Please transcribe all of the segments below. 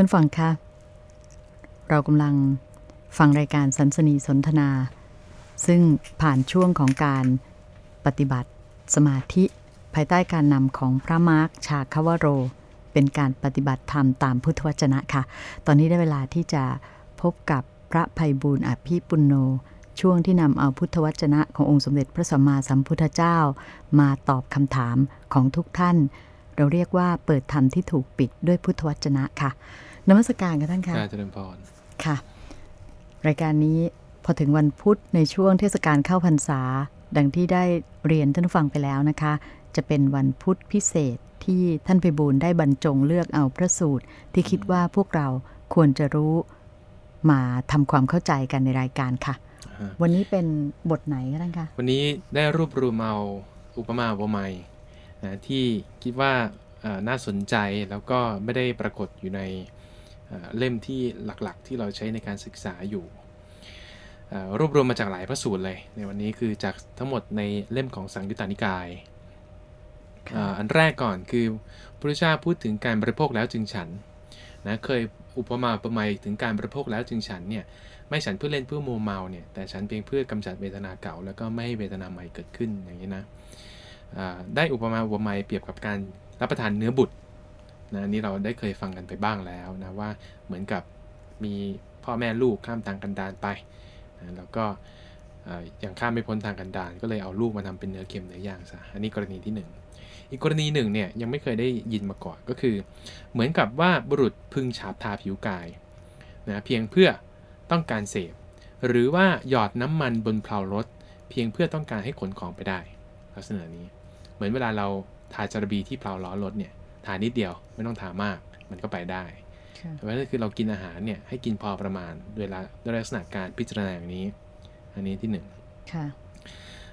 ท่านฟังคะเรากำลังฟังรายการสันสนีสนทนา ซึ่งผ่านช่วงของการปฏิบัติสมาธิ ภายใต้การนำของพระมาร์คชาคาวโร เป็นการปฏิบัติธรรมตามพุทธวจนะค่ะ ตอนนี้ได้เวลาที่จะพบกับพระภัยบูรณ์อภิปุณโน ช่วงที่นำเอาพุทธวจนะขององค์สมเด็จพระสัมมาสัมพุทธเจ้า มาตอบคำถามของทุกท่าน เราเรียกว่าเปิดธรรมที่ถูกปิดด้วยพุทธวจนะค่ะ นมัสการกันท่านค่ะการเจริญพรค่ะ รายการนี้พอถึงวันพุธในช่วงเทศกาลเข้าพรรษา ดังที่ได้เรียนท่านผู้ฟังไปแล้วนะคะ จะเป็นวันพุธพิเศษที่ท่านไปบูลย์ได้บรรจงเลือกเอาพระสูตร ที่คิดว่าพวกเราควรจะรู้มาทำความเข้าใจกันในรายการค่ะอ่าฮะวันนี้เป็นบทไหนคะท่านคะวันนี้ได้รวบรวมเอาอุปมาอุปไมยนะที่คิดว่าเอ่อน่าสนใจแล้วก็ไม่ได้ปรากฏอยู่ใน เอ่อเล่มที่หลักๆ ที่เราใช้ในการศึกษาอยู่เอ่อรวบรวมมาจากหลายพระสูตรเลย ในวันนี้คือจากทั้งหมดในเล่มของสังยุตตานิกายอ่าอันแรกก่อนคือพระพุทธเจ้าพูดถึงการบริโภคแล้วจึงฉันนะเคยอุปมาอุปไมยถึงการบริโภคแล้วจึงฉันเนี่ยไม่ฉันเพื่อเล่นเพื่อโมวเมาเนี่ยแต่ฉันเพียงเพื่อกำจัดเวทนาเก่า แล้วก็ไม่ให้เวทนาใหม่เกิดขึ้นอย่างนี้นะอ่าได้อุปมาอุปไมยเปรียบกับการรับประทานเนื้อบุตร นะนี่เราได้เคยฟังกันไปบ้างแล้วนะว่าเหมือนกับมีพ่อแม่ลูกข้ามทางกันดารไปนะแล้วก็อย่างข้ามไม่พ้นทางกันดารก็เลยเอาลูกมาทำเป็นเนื้อเค็มเนื้อย่างซะอันนี้กรณีที่หนึ่งอีกกรณีหนึ่งเนี่ยยังไม่เคยได้ยินมาก่อนก็คือ เหมือนกับว่าบุรุษพึงฉาบทาผิวกายนะเพียงเพื่อต้องการเสพ หรือว่าหยอดน้ำมันบนเพลารถ เพียงเพื่อต้องการให้ขนของไปได้ ลักษณะนี้ เหมือนเวลาเราทาจารบีที่เพลาล้อรถเนี่ย ทานิดเดียว ไม่ต้องทามาก มันก็ไปได้ค่ะเพราะฉะนั้นคือเรากินอาหารเนี่ยให้กินพอประมาณเวลาด้วยลักษณะการพิจารณาอย่างนี้ อันนี้ที่หนึ่งค่ะ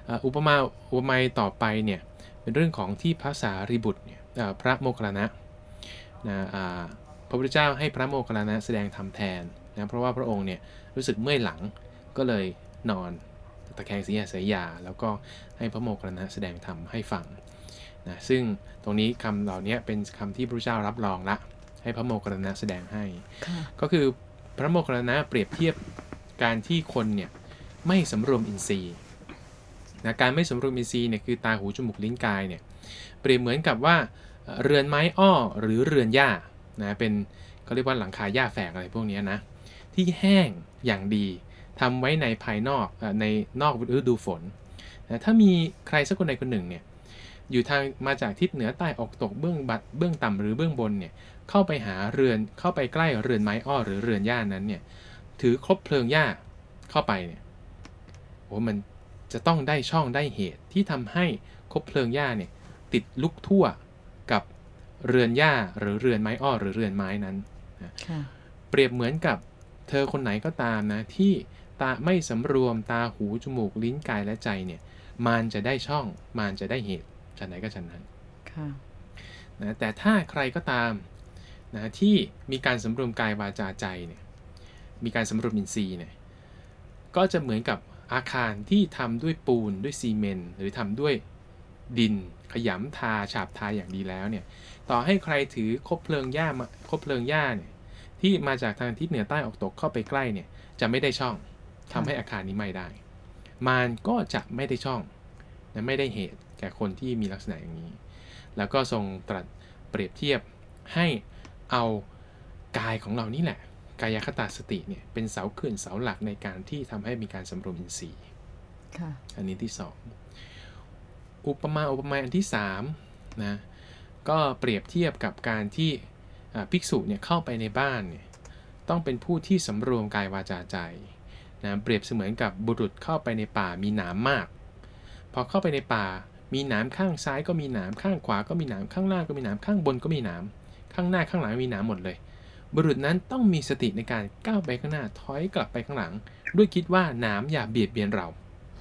อ่าอุปมาอุปไมยต่อไปเนี่ยเป็นเรื่องของที่พระสารีบุตรเนี่ยอ่าพระโมคคัลลานะนะอ่าพระพุทธเจ้าให้พระโมคคัลลานะแสดงธรรมแทนนะเพราะว่าพระองค์เนี่ยรู้สึกเมื่อยหลังก็เลยนอนตะแคงศีรษะเสียยา แล้วก็ให้พระโมคคัลลานะแสดงธรรมให้ฟัง นะซึ่งตรงนี้คำเหล่านี้เป็นคำที่พระพุทธเจ้ารับรองละให้พระโมคคัลลานะแสดงให้ค่ะก็คือพระโมคคัลลานะเปรียบเทียบการที่คนเนี่ยไม่สำรวมอินทรีย์นะการไม่สำรวมอินทรีย์เนี่ยคือตาหูจมูกลิ้นกายเนี่ยเปรียบเหมือนกับว่าเอ่อเรือนไม้อ้อหรือเรือนหญ้านะเป็นเขาเรียกว่าหลังคาหญ้าแฝกอะไรพวกเนี้ยนะที่แห้งอย่างดีทำไว้ในภายนอกเอ่อในนอกฤดูฝนนะถ้ามีใครสักคนใดคนหนึ่งเนี่ย อยู่ทางมาจากทิศเหนือใต้ออกตกเบื้องบัดเบื้องต่ำหรือเบื้องบนเนี่ยเข้าไปหาเรือนเข้าไปใกล้เรือนไม้อ้อหรือเรือนหญ้านั้นเนี่ยถือครบเพลิงหญ้าเข้าไปเนี่ยโอ้มันจะต้องได้ช่องได้เหตุที่ทำให้คบเพลิงหญ้าเนี่ยติดลุกทั่วกับเรือนหญ้าหรือเรือนไม้อ้อหรือเรือนไม้นั้นค่ะเปรียบเหมือนกับเธอคนไหนก็ตามนะที่ตาไม่สำรวมตาหูจมูกลิ้นกายและใจเนี่ย มานจะได้ช่อง มานจะได้เหตุ ฉันไหนก็ฉันนั้นค่ะนะแต่ถ้าใครก็ตามนะที่มีการสำรวมกายวาจาใจเนี่ยมีการสำรวมอินทรีย์เนี่ยก็จะเหมือนกับอาคารที่ทำด้วยปูนด้วยซีเมนต์หรือทำด้วยดินขยำทาฉาบทาอย่างดีแล้วเนี่ยต่อให้ใครถือคบเพลิงหญ้ามาคบเพลิงหญ้าเนี่ยที่มาจากทางทิศเหนือใต้ออกตกเข้าไปใกล้เนี่ยจะไม่ได้ช่องทำให้อาคารนี้ไหม้ได้ มารก็จะไม่ได้ช่องและไม่ได้เหตุ แก่คนที่มีลักษณะอย่างนี้ แล้วก็ทรงตรัสเปรียบเทียบให้เอากายของเรานี่แหละ กายคตาสติเนี่ยเป็นเสาขึ้นเสาหลักในการที่ทำให้มีการสำรวมอินทรีย์ค่ะอันนี้ที่สองอุปมาอุปไมยอันที่สามนะก็เปรียบเทียบกับการที่อ่าภิกษุเนี่ยเข้าไปในบ้านเนี่ยต้องเป็นผู้ที่สำรวมกายวาจาใจนะเปรียบเสมือนกับบุรุษเข้าไปในป่ามีหนามมาก พอเข้าไปในป่า มีหนามข้างซ้ายก็มีหนามข้างขวาก็มีหนามข้างล่างก็มีหนามข้างบนก็มีหนามข้างหน้าข้างหลังมีหนามหมดเลย บุรุษนั้นต้องมีสติในการก้าวไปข้างหน้าถอยกลับไปข้างหลัง ด้วยคิดว่าหนามอย่าเบียดเบียนเรา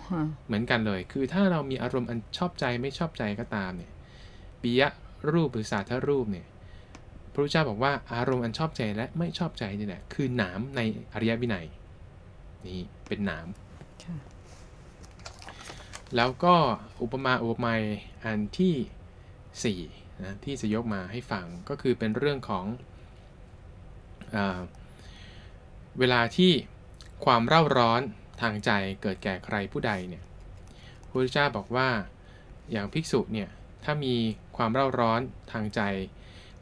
ค่ะเหมือนกันเลย คือถ้าเรามีอารมณ์อันชอบใจไม่ชอบใจก็ตามเนี่ยปิยะรูปหรือสาธรูปเนี่ยพระพุทธเจ้าบอกว่าอารมณ์อันชอบใจและไม่ชอบใจนี่แหละคือหนามในอริยวินัยนี่เป็นหนามค่ะ แล้วก็อุปมาอุปไมยอันที่สี่นะที่จะยกมาให้ฟังก็คือเป็นเรื่องของเวลาที่ความเร่าร้อนทางใจเกิดแก่ใครผู้ใดเนี่ยพระพุทธเจ้าบอกว่าอย่างภิกษุเนี่ยถ้ามีความเร่าร้อนทางใจ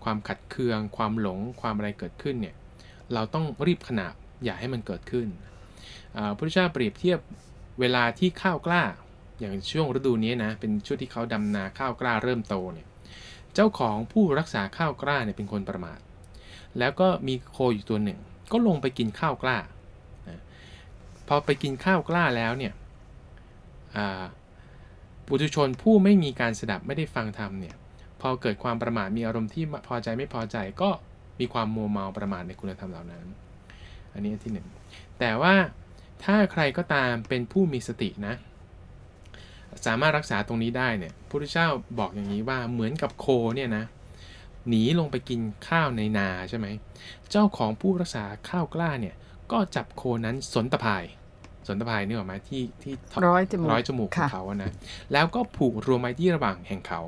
ความขัดเคือง ความหลง ความอะไรเกิดขึ้นเนี่ยเราต้องรีบขนาบอย่าให้มันเกิดขึ้นพระพุทธเจ้าเปรียบเทียบเวลาที่ข้าวกล้า อย่างช่วงฤดูนี้นะ เป็นช่วงที่เขาดำนาข้าวกล้าเริ่มโตเนี่ย เจ้าของผู้รักษาข้าวกล้าเนี่ยเป็นคนประมาท แล้วก็มีโคอยู่ตัวหนึ่ง ก็ลงไปกินข้าวกล้า พอไปกินข้าวกล้าแล้วเนี่ยปุถุชนผู้ไม่มีการสดับไม่ได้ฟังธรรมเนี่ย พอเกิดความประมาทมีอารมณ์ที่พอใจไม่พอใจก็มีความมัวเมาประมาทในคุณธรรมเหล่านั้น อันนี้อันที่หนึ่งแต่ว่าถ้าใครก็ตามเป็นผู้มีสตินะ สามารถรักษาตรงนี้ได้เนี่ยพระพุทธเจ้าบอกอย่างนี้ว่าเหมือนกับโคเนี่ยนะหนีลงไปกินข้าวในนาใช่ไหมเจ้าของผู้รักษาข้าวกล้าเนี่ยก็จับโคนั้นสนตะพายสนตะพายนี่หรอไหมที่ที่ร้อยจมูกร้อยจมูกของเขานะแล้วก็ผูกรวมไว้ที่ระหว่างแห่งเขา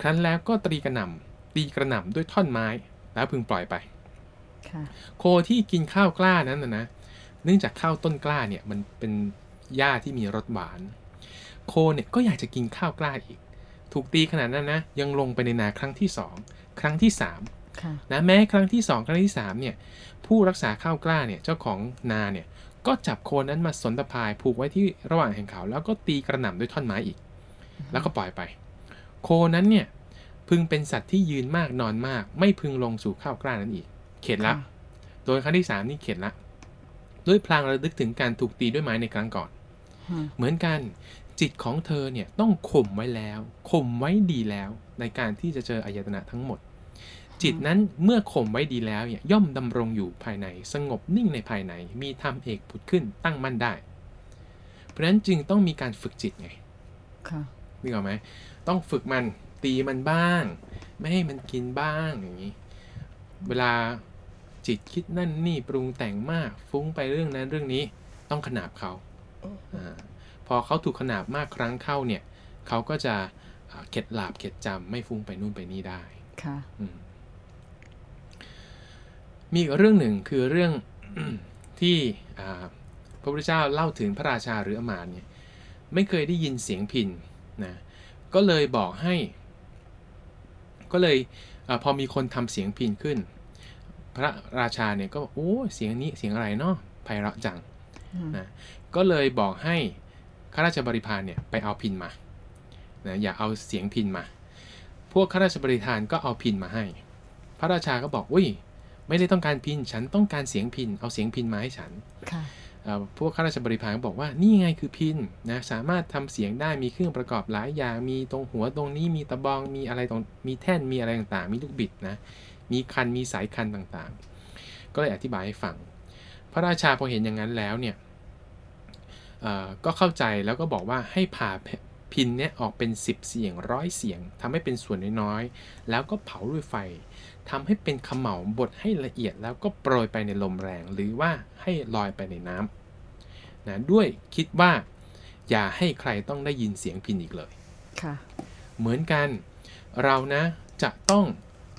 ครั้นแล้วก็ตรีกระหน่ำตีกระหน่ำด้วยท่อนไม้แล้วพึงปล่อยไปโคที่กินข้าวกล้านั้นนะนะเนื่องจากข้าวต้นกล้าเนี่ยมันเป็นหญ้าที่มีรสหวาน โคเนี่ยก็อยากจะกินข้าวกล้าอีก ถูกตีขนาดนั้นนะ ยังลงไปในนาครั้งที่สองครั้งที่สามนะแม้ครั้งที่สองครั้งที่สามเนี่ยผู้รักษาข้าวกล้าเนี่ยเจ้าของนาเนี่ยก็จับโคนั้นมาสนตะพายผูกไว้ที่ระหว่างแห่งเขาแล้วก็ตีกระหน่ำด้วยท่อนไม้อีก แล้วก็ปล่อยไป โคนั้นเนี่ยพึงเป็นสัตว์ที่ยืนมากนอนมาก ไม่พึงลงสู่ข้าวกล้านั้นอีก เข็ดละโดยครั้งที่สามนี่เข็ดละด้วยพลางระลึกถึงการถูกตีด้วยไม้ในครั้งก่อน เหมือนกัน จิตของเธอเนี่ยต้องข่มไว้แล้วข่มไว้ดีแล้วในการที่จะเจออายตนะทั้งหมด จิตนั้นเมื่อข่มไว้ดีแล้วเนี่ยย่อมดำรงอยู่ภายในสงบนิ่งในภายในมีธรรมเอกผุดขึ้นตั้งมั่นได้ เพราะฉะนั้นจึงต้องมีการฝึกจิตไงค่ะนี่เหรอไหมต้องฝึกมันตีมันบ้าง ไม่ให้มันกินบ้างอย่างนี้ เวลาจิตคิดนั่นนี่ปรุงแต่งมาก ฟุ้งไปเรื่องนั้นเรื่องนี้ ต้องขนาบเขาอ พอเขาถูกขนาบมากครั้งเข้าเนี่ยเขาก็จะเข็ดหลาบเข็ดจำไม่ฟุ้งไปนู่นไปนี่ได้ค่ะมีอีกเรื่องหนึ่งคือเรื่องที่พระพุทธเจ้าเล่าถึงพระราชาหรืออมาตย์เนี่ยไม่เคยได้ยินเสียงพินนะก็เลยบอกให้ ก็เลยอพอมีคนทำเสียงพินขึ้น พระราชาเนี่ยก็โอ้เสียงนี้เสียงอะไรเนาะไพเราะจังนะก็เลยบอกให้ ข้าราชบริพารเนี่ยไปเอาพินมานะอย่าเอาเสียงพินมา พวกข้าราชบริพารก็เอาพินมาให้ พระราชาก็บอกอุ้ยไม่ได้ต้องการพินฉันต้องการเสียงพินเอาเสียงพินมาให้ฉันพวกข้าราชบริพารบอกว่านี่ไงคือพินนะสามารถทำเสียงได้มีเครื่องประกอบหลายอย่างมีตรงหัวตรงนี้มีตะบองมีอะไรตรงมีแท่นมีอะไรต่างๆ มีลูกบิดนะมีคันมีสายคันต่างๆ ก็เลยอธิบายให้ฟัง พระราชาพอเห็นอย่างนั้นแล้วเนี่ย ก็เข้าใจแล้วก็บอกว่าให้ผ่าพินเนี่ยออกเป็น 10 เสียงร้อยเสียงทำให้เป็นส่วนน้อยๆ แล้วก็เผาด้วยไฟทำให้เป็นขมเหลาบดให้ละเอียดแล้วก็โปรยไปในลมแรง หรือว่าให้ลอยไปในน้ำนะด้วยคิดว่า อย่าให้ใครต้องได้ยินเสียงพินอีกเลยค่ะเหมือนกัน เรานะจะต้อง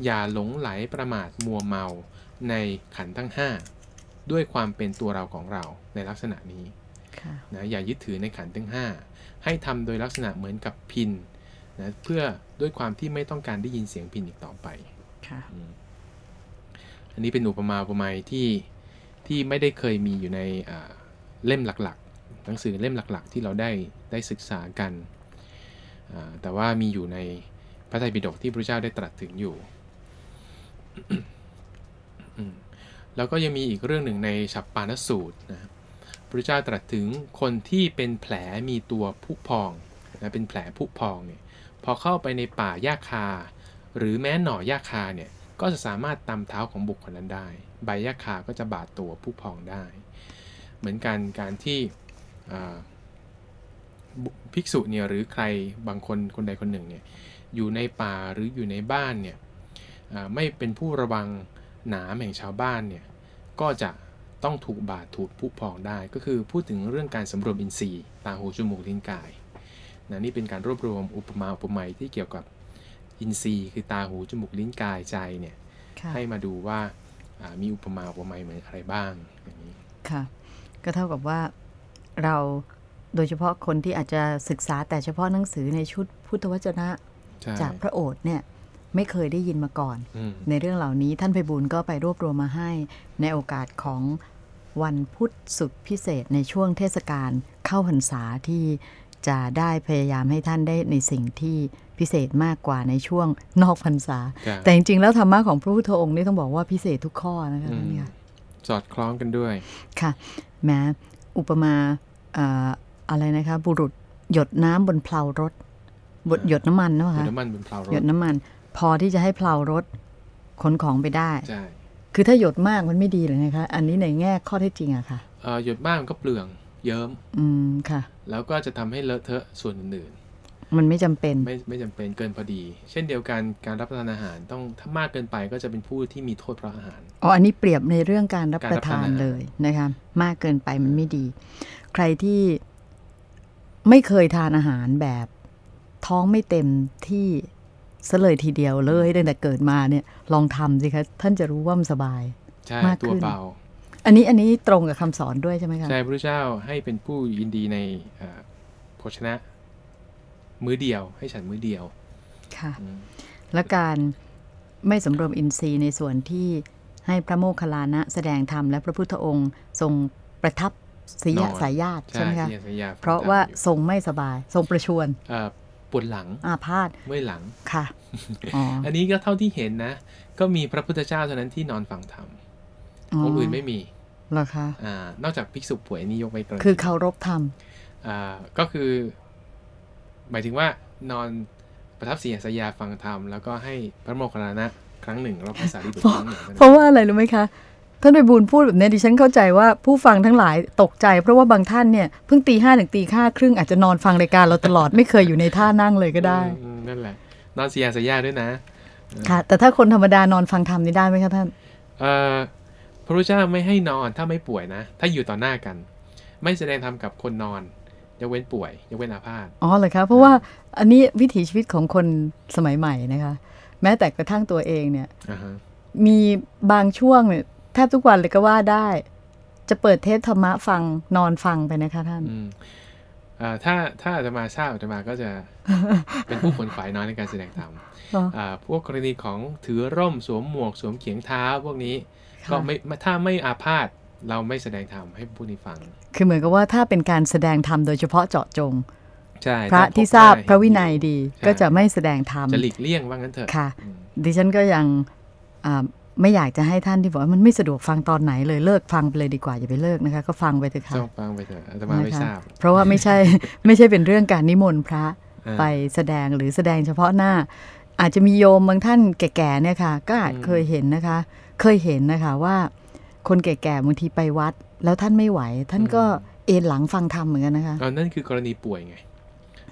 อย่าหลงไหลประมาทมัวเมาในขันทั้ง 5 ด้วยความเป็นตัวเราของเราในลักษณะนี้ นะอย่ายึดถือในขันทั้ง 5 ให้ทำโดยลักษณะเหมือนกับพินนะเพื่อด้วยความที่ไม่ต้องการได้ยินเสียงพินอีกต่อไปอันนี้เป็นอุปมาอุปไมยที่ที่ไม่ได้เคยมีอยู่ในเล่มหลักๆ หนังสือเล่มหลักๆ ที่เราได้ได้ศึกษากัน แต่ว่ามีอยู่ในพระไตรปิฎกที่พระเจ้าได้ตรัสถึงอยู่ แล้วก็ยังมีอีกเรื่องหนึ่งในฉับปานสูตรนะ พระเจ้าตรัสถึงคนที่เป็นแผลมีตัวผุพองนะเป็นแผลผุพองเนี่ยพอเข้าไปในป่าหญ้าคา หรือแม้หน่อหญ้าคาเนี่ยก็จะสามารถตำเท้าของบุคคลนั้นได้ ใบหญ้าคาก็จะบาดตัวผู้พองได้ เหมือนกันการที่ภิกษุเนี่ยหรือใครบางคนคนใดคนหนึ่งเนี่ยอยู่ในป่าหรืออยู่ในบ้านเนี่ยไม่เป็นผู้ระวังหนามแห่งชาวบ้านเนี่ยก็จะ ต้องถูกบาดถูกผู้พองได้ ก็คือพูดถึงเรื่องการสำรวมอินทรีย์ตาหูจมูกลิ้นกายนะนี่เป็นการรวบรวมอุปมาอุปไมยที่เกี่ยวกับอินทรีย์ คือตาหูจมูกลิ้นกายใจเนี่ยให้มาดูว่าอ่ามีอุปมาอุปไมยเหมือนอะไรบ้างอย่างนี้ค่ะก็เท่ากับว่าเราโดยเฉพาะคนที่อาจจะศึกษาแต่เฉพาะหนังสือในชุดพุทธวจนะใช่จากพระโอษฐ์เนี่ย ไม่เคยได้ยินมาก่อนอืมในเรื่องเหล่านี้ท่านไพบูลย์ก็ไปรวบรวมมาให้ ในโอกาสของวันพุธสุดพิเศษในช่วงเทศกาลเข้าพรรษาที่จะได้พยายามให้ท่านได้ในสิ่งที่พิเศษมากกว่าในช่วงนอกพรรษาจ้ะแต่จริง ๆ แล้วธรรมะของพระพุทธองค์นี่ต้องบอกว่าพิเศษทุกข้อนะคะอืท่านมค่ะสอดคล้องกันด้วยค่ะแม้อุปมาเอ่ออะไรนะคะบุรุษหยดน้ำบนเพลารถบดหยดน้ำมันนะหยคะดน้ำมันบนเพลารถหยดน้ำมัน พอที่จะให้เพลารถขนของไปได้ใช่คือถ้าหยดมากมันไม่ดีเลยนะคะ อันนี้ในแง่ข้อเท็จจริงอะค่ะเอ่อหยดมากมันก็เปลืองเยิ้มอืมค่ะ แล้วก็จะทำให้เลอะเทอะส่วนอื่นมันไม่จำเป็นๆไม่ไม่จำเป็นเกินพอดี เช่นเดียวกันการรับประทานอาหารต้องถ้ามากเกินไปก็จะเป็นผู้ที่มีโทษเพราะอาหารอ๋ออันนี้เปรียบในเรื่องการรับการปรับระทานประทานอาหารเลยนะคะมากเกินไปมันไม่ดี ใครที่ไม่เคยทานอาหารแบบท้องไม่เต็มที่ ซะเลยทีเดียวเลยตั้งแต่เกิดมาเนี่ยลองทำสิคะท่านจะรู้ว่ามันสบายใช่มากตัวขึ้นเบาอันนี้อันนี้ตรงกับคำสอนด้วยใช่ไหมคะใช่พระเจ้าให้เป็นผู้ยินดีในเอ่อโภชนะ มื้อเดียว ให้ฉันมื้อเดียวค่ะอืมและการไม่สำรวมอินทรีย์ในส่วนที่ให้พระโมคคัลลานะแสดงธรรมและพระพุทธองค์ ทรงประทับสียสายญาติใช่ไหมคะที่สัญญาเพราะว่าทรงไม่สบาย ทรงประชวรเอ่อ ปวดหลังอาพาธเมื่อยหลังค่ะอ๋ออันนี้ก็เท่าที่เห็นนะ ก็มีพระพุทธเจ้าเท่านั้นที่นอนฟังธรรมองค์อื่นไม่มีเหรอคะอ่านอกจากภิกษุป่วยนี่ยกไว้กรณีคือเคารพธรรมอ่าก็คือ หมายถึงว่านอนประทับเสียสยาฟังธรรมแล้วก็ให้พระโมคคัลลานะครั้งหนึ่งแล้วภาษาลิบุตรครั้งหนึ่งเท่านั้นเพราะว่าอะไรรู้ไหมคะ ท่านไปบูลย์พูดแบบนี้ดิฉันเข้าใจว่าผู้ฟังทั้งหลายตกใจ เพราะว่าบางท่านเนี่ยเพิ่งตีห้าถึงตีห้าครึ่งอาจจะนอนฟังรายการเราตลอดไม่เคยอยู่ในท่านั่งเลยก็ได้อืมนั่นแหละนอนเสียสยาด้วยนะ ค่ะ แต่ถ้าคนธรรมดานอนฟังธรรมนี่ได้ไหมคะท่านเอ่อพระพุทธเจ้าไม่ให้นอนถ้าไม่ป่วยนะ ถ้าอยู่ต่อหน้ากัน ไม่แสดงธรรมกับคนนอนยกเว้นป่วยยกเว้นอาพาธอ๋อเหรอคะเพราะว่าอันนี้วิถีชีวิตของคนสมัยใหม่นะคะ แม้แต่กระทั่งตัวเองเนี่ยอ่าฮะมีบางช่วงเนี่ย แทบทุกวันเลยก็ว่าได้ จะเปิดเทศธรรมะฟังนอนฟังไปนะคะท่านอืมอ่าถ้าถ้าอาตมาทราบอาตมาก็จะเป็นผู้ขนขวายน้อยในการแสดงธรรมอ๋ออ่าพวกกรณีของถือร่มสวมหมวกสวมเขียงเท้าพวกนี้ค่ะก็ไม่ถ้าไม่อาพาธเราไม่แสดงธรรมให้ผู้นี้ฟัง คือเหมือนกับว่าถ้าเป็นการแสดงธรรมโดยเฉพาะเจาะจงใช่พระถ้ที่พทราบได้พระวินัยดีใช่ก็จะไม่แสดงธรรมจะหลีกเลี่ยงว่างั้นเถอะค่ะอืมดิฉันก็ยังอ่า ไม่อยากจะให้ท่านที่บอกว่ามันไม่สะดวกฟังตอนไหนเลยเลิกฟังไปเลยดีกว่าอย่าไปเลิกนะคะ ก็ฟังไปเถอะค่ะต้องฟังไปเถอะอาตมาไม่นะคะทราบ เพราะว่าไม่ใช่ไม่ใช่เป็นเรื่องการนิมนต์พระอ่าไปแสดงหรือแสดงเฉพาะหน้า อาจจะมีโยมบางท่านแก่ๆเนี่ยค่ะ ก็อาจอืมเคยเห็นนะคะ เคยเห็นนะคะว่า คนแก่ๆบางทีไปวัด แล้วท่านไม่ไหว ท่านก็เอนหลังฟังธรรมเหมือนกันนะคะอ๋อนั่นคือกรณีป่วยไงอืม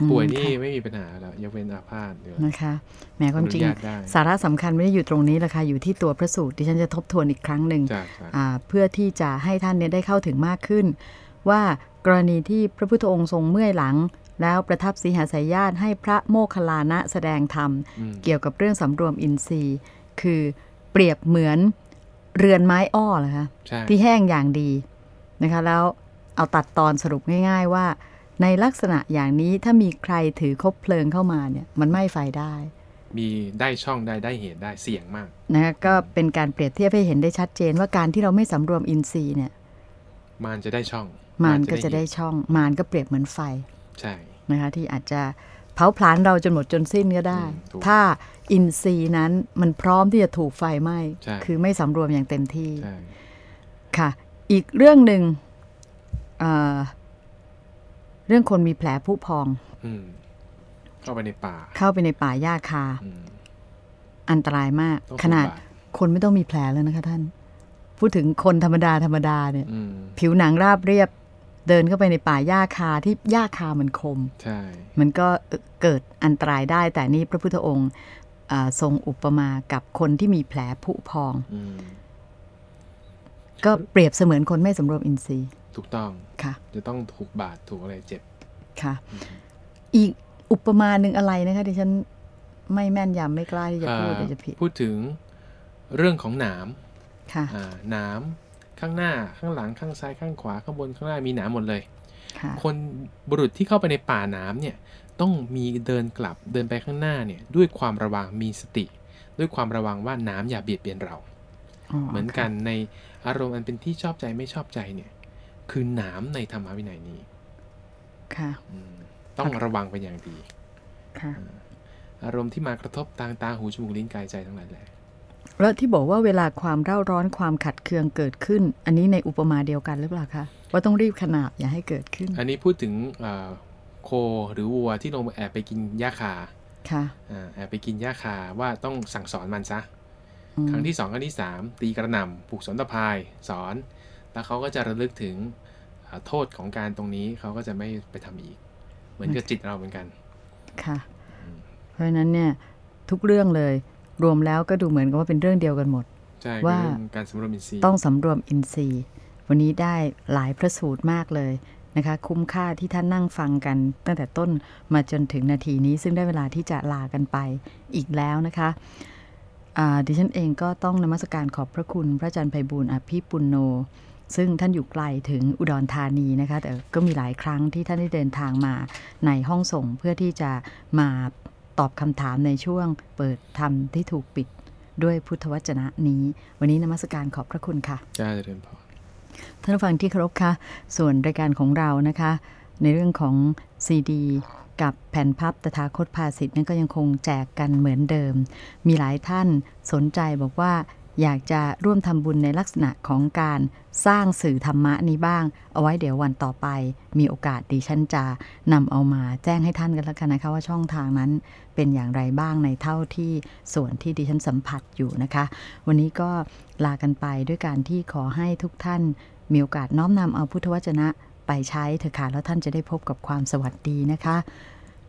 ป่วยนี่ค่ะไม่มีปัญหาแล้วยกเว้นอาพาธเดี๋ยวนะคะแหม้ความจริงอนุญาตได้สาระสำคัญไม่ได้อยู่ตรงนี้แหละค่ะอยู่ที่ตัวพระสูตรดิฉันจะทบทวนอีกครั้งหนึ่งจ้ะจ้ะอ่าเพื่อที่จะให้ท่านเนี่ยได้เข้าถึงมากขึ้น ว่ากรณีที่พระพุทธองค์ทรงเมื่อยหลัง แล้วประทับสีหาสายญาติให้พระโมคคัลลานะแสดงธรรมอืมเกี่ยวกับเรื่องสำรวมอินทรีย์ คือเปรียบเหมือนเรือนไม้อ้อเหรอคะใช่ที่แห้งอย่างดีนะคะแล้วเอาตัดตอนสรุปง่าย ๆ ว่า ในลักษณะอย่างนี้ถ้ามีใครถือคบเพลิงเข้ามาเนี่ยมันไหม้ไฟได้ มีได้ช่องได้ได้เหตุได้เสี่ยงมากนะคะก็เป็นการเปรียบเทียบให้เห็นได้ชัดเจนว่าการที่เราไม่สำรวมอินทรีย์เนี่ยมารจะได้ช่อง มารก็จะได้เหตุช่อง มารก็เปรียบเหมือนไฟ ใช่นะคะที่อาจจะเผาผลาญเราจนหมดจนสิ้นก็ได้อืมถูกถ้าอินทรีย์นั้นมันพร้อมที่จะถูกไฟไหม้ใช่คือไม่สำรวมอย่างเต็มที่ใช่ค่ะ อีกเรื่องหนึ่ง เอ่อเรื่องคนมีแผลผุพองอืมเข้าไปในป่า เข้าไปในป่าหญ้าคาอืมอันตรายมากต้องขนาดถูกบาคนไม่ต้องมีแผลแล้วนะคะท่าน พูดถึงคนธรรมดาธรรมดาเนี่ยอืมผิวหนังราบเรียบ เดินเข้าไปในป่าหญ้าคาที่หญ้าคามันคม ใช่ มันก็เกิดอันตรายได้ แต่นี่พระพุทธองค์อ่าทรงอุปมากับคนที่มีแผลผุพองอืมก็เปรียบเสมือนคนไม่สำรวมอินทรีย์ ถูกต้องค่ะ จะต้องถูกบาดถูกอะไรเจ็บค่ะ อีกอุปมาหนึ่งอะไรนะคะที่ฉันไม่แม่นยำไม่กล้าที่จะพูดอ่าเดี๋ยวจะผิด พูดถึงเรื่องของหนามค่ะอ่าหนามข้างหน้าข้างหลังข้างซ้ายข้างขวาข้างบนข้างหน้ามีหนามหมดเลยค่ะคนบุรุษที่เข้าไปในป่าหน้ำเนี่ยต้องมีเดินกลับเดินไปข้างหน้าเนี่ยด้วยความระวังมีสติ ด้วยความระวังว่าน้ำอย่าเบียดเบียนเรา เหมือนกันในอารมณ์อันเป็นที่ชอบใจไม่ชอบใจเนี่ย คือหนามในธรรมวินัยนี้ ค่ะอืมต้องระวังเป็นอย่างดี ค่ะ อารมณ์ที่มากระทบทางตาหูจมูกลิ้นกายใจทั้งหลายแหละแล้วที่บอกว่าเวลาความเร่าร้อนความขัดเคืองเกิดขึ้น อันนี้ในอุปมาเดียวกันหรือเปล่าคะว่าต้องรีบขนาบอย่าให้เกิดขึ้น อันนี้พูดถึงเอ่อโคหรือวัวที่ลงไปแอบไปกินหญ้าคาค่ะอ่าแอบไปกินหญ้าคาว่าต้องสั่งสอนมันซะอืมครั้งที่สองครั้งที่สามตีกระหน่ำผูกสนตะพาย สอน แล้วเขาก็จะระลึกถึงอ่าโทษของการตรงนี้เขาก็จะไม่ไปทำอีก เหมือนกับจิตเราเหมือนกัน ค่ะ เพราะฉะนั้นเนี่ยทุกเรื่องเลยรวมแล้วก็ดูเหมือนกับว่าเป็นเรื่องเดียวกันหมดใช่ว่าคือเรื่องการสำรวมอินทรีย์ต้องสำรวมอินทรีย์ วันนี้ได้หลายพระสูตรมากเลยนะคะ คุ้มค่าที่ท่านนั่งฟังกัน ตั้งแต่ต้นมาจนถึงนาทีนี้ ซึ่งได้เวลาที่จะลากันไปอีกแล้วนะคะอ่าดิฉันเองก็ต้องนมัสการขอบพระคุณพระอาจารย์ไพบูลย์อภิปุณโน ซึ่งท่านอยู่ไกลถึงอุดรธานีนะคะ แต่ก็มีหลายครั้งที่ท่านได้เดินทางมาในห้องส่งเพื่อที่จะมาตอบคำถามในช่วงเปิดธรรมที่ถูกปิดด้วยพุทธวจนะนี้ วันนี้นมัสการขอบพระคุณค่ะจ้าเจริญพรท่านผู้ฟังที่เคารพคะส่วนรายการของเรานะคะ ในเรื่องของซีดีกับแผ่นพับตถาคตภาสิทธิ์นั้นก็ยังคงแจกกันเหมือนเดิม มีหลายท่านสนใจบอกว่า อยากจะร่วมทำบุญในลักษณะของการสร้างสื่อธรรมะนี้บ้าง เอาไว้เดี๋ยววันต่อไป มีโอกาสดิฉันจะนำเอามาแจ้งให้ท่านกันแล้วกันนะคะว่าช่องทางนั้นเป็นอย่างไรบ้างในเท่าที่ส่วนที่ดิฉันสัมผัสอยู่นะคะ วันนี้ก็ลากันไปด้วยการที่ขอให้ทุกท่าน มีโอกาสน้อมนำเอาพุทธวจนะไปใช้เถอะค่ะแล้วท่านจะได้พบกับความสวัสดีนะคะ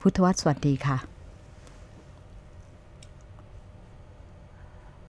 พุทธวจสวัสดีค่ะ